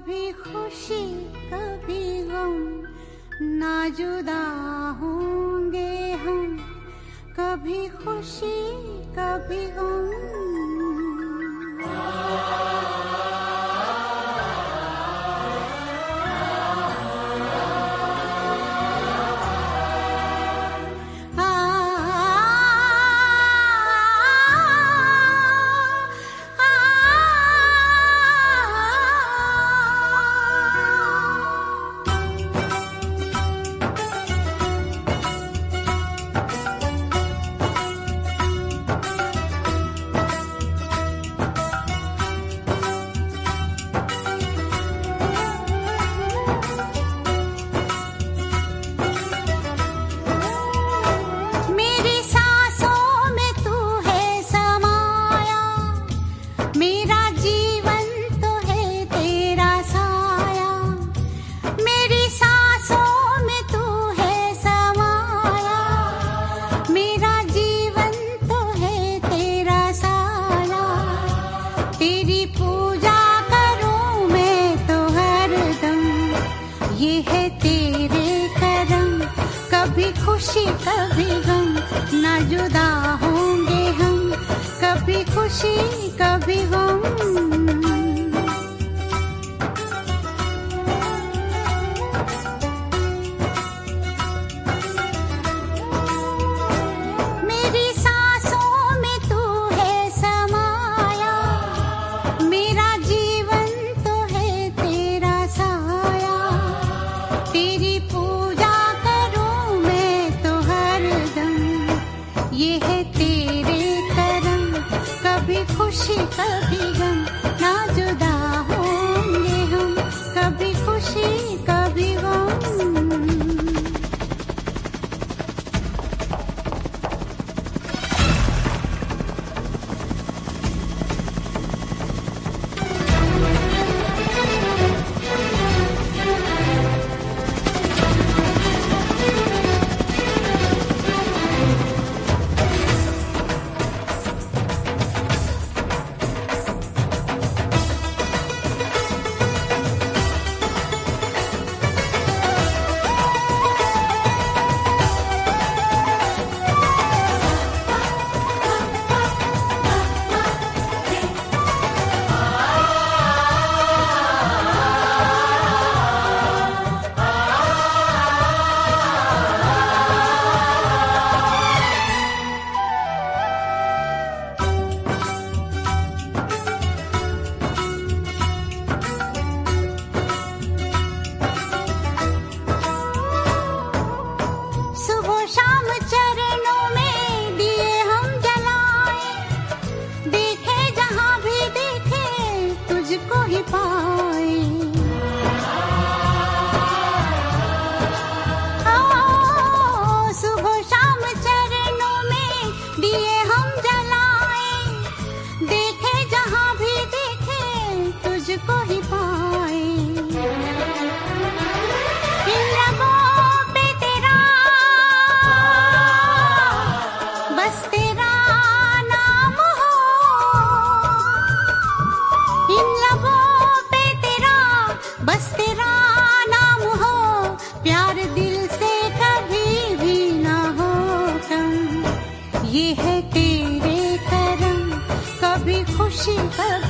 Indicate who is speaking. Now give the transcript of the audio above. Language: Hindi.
Speaker 1: कभी खुशी कभी गम ना जुदा होंगे हम। कभी खुशी कभी गम। खुशी कभी गम ना जुदा होंगे हम कभी खुशी खुशी कभी गम। खुशी कभी गम